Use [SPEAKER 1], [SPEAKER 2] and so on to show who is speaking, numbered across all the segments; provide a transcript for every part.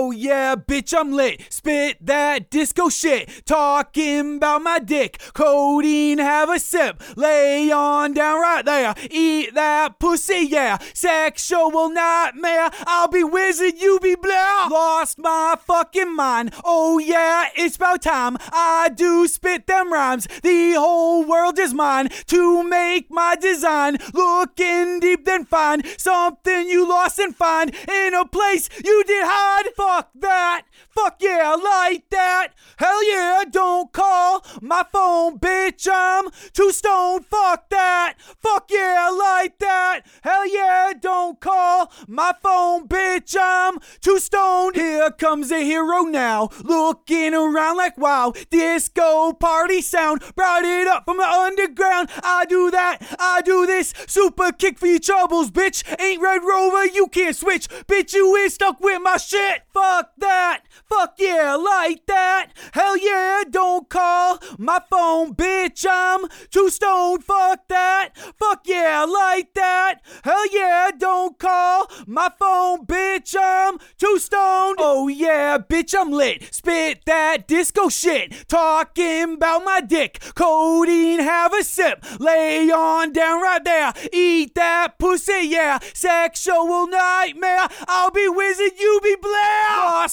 [SPEAKER 1] Oh yeah, bitch, I'm lit. Spit that disco shit. Talking about my dick. Codeine, have a sip. Lay on down right there. Eat that pussy, yeah. Sexual nightmare. I'll be wizard, you be blah. Lost my fucking mind. Oh yeah, it's about time. I do spit them rhymes. The whole world is mine to make my design. Looking deep, then find something you lost and find in a place you did hide. Fuck that. Fuck yeah, I like that. Hell yeah, don't call my phone, bitch. I'm too stoned. Fuck that. Fuck yeah, I like that. Hell yeah, don't call my phone, bitch. I'm stoned. Here comes a hero now, looking around like wow. Disco party sound brought it up from the underground. I do that, I do this. Super kick for your troubles, bitch. Ain't Red Rover, you can't switch. Bitch, you is stuck with my shit. Fuck that. Fuck yeah, like that. Hell yeah, don't call my phone, bitch. I'm too stoned. Fuck that. Fuck yeah, like that. Hell my phone, bitch. I'm too stoned. Oh yeah, bitch, I'm lit. Spit that disco shit. Talking about my dick. Codeine, have a sip. Lay on down right there. Eat that pussy, yeah. Sexual nightmare. I'll be wizard, you be Blair.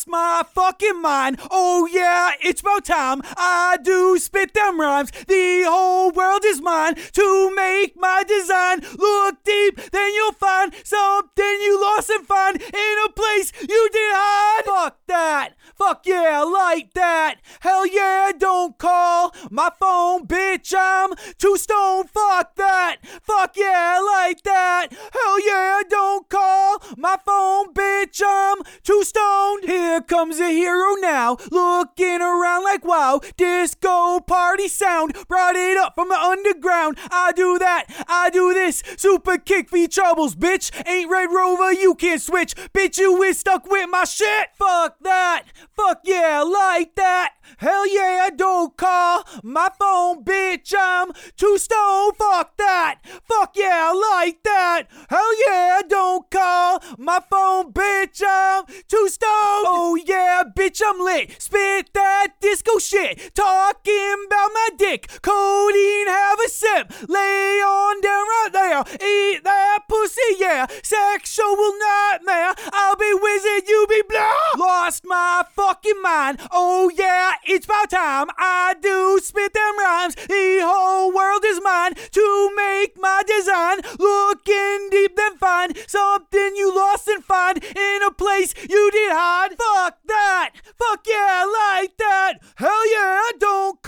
[SPEAKER 1] My fucking mind. Oh yeah, it's about time. I do spit them rhymes. The whole world is mine to make my design. Look deep, then you'll find something you lost and find in a place you did hide. Fuck that. Fuck yeah, like that. Hell yeah, don't call my phone, bitch. I'm too stoned. Fuck that. Fuck yeah, like that. Hell yeah, don't call my phone, bitch. I'm too stoned. Here comes a hero now, looking around like wow. Disco party sound brought it up from the underground. I do that, I do this. Super kick for troubles, bitch. Ain't Red Rover, you can't switch. Bitch, you is stuck with my shit. Fuck that. Fuck yeah, like that. Hell yeah, I don't call my phone, bitch. I'm too stoned. Fuck that. Fuck yeah, I like that. Hell yeah, don't call my phone, bitch. I'm too stoned. Oh yeah, bitch, I'm lit. Spit that disco shit. Talking about my dick. Codeine, have a sip. Lay on down right there. Eat that pussy, yeah. Sexual nightmare. I'll be wizard, you be blah. Lost my fucking mind. Oh yeah, it's about time. I do spit them rhymes. The whole world is mine to make my design. Looking deep, then find something you lost and find in a place you did hide. Fuck that. Fuck yeah, like that. Hell yeah, I don't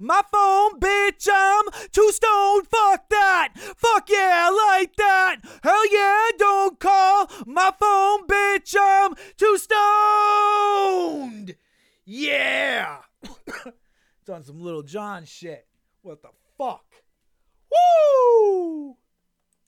[SPEAKER 1] my phone, bitch. I'm too stoned. Fuck that. Fuck yeah, like that. Hell yeah, don't call my phone, bitch. I'm too stoned. Yeah. it's on some Lil Jon shit. What the fuck? Woo!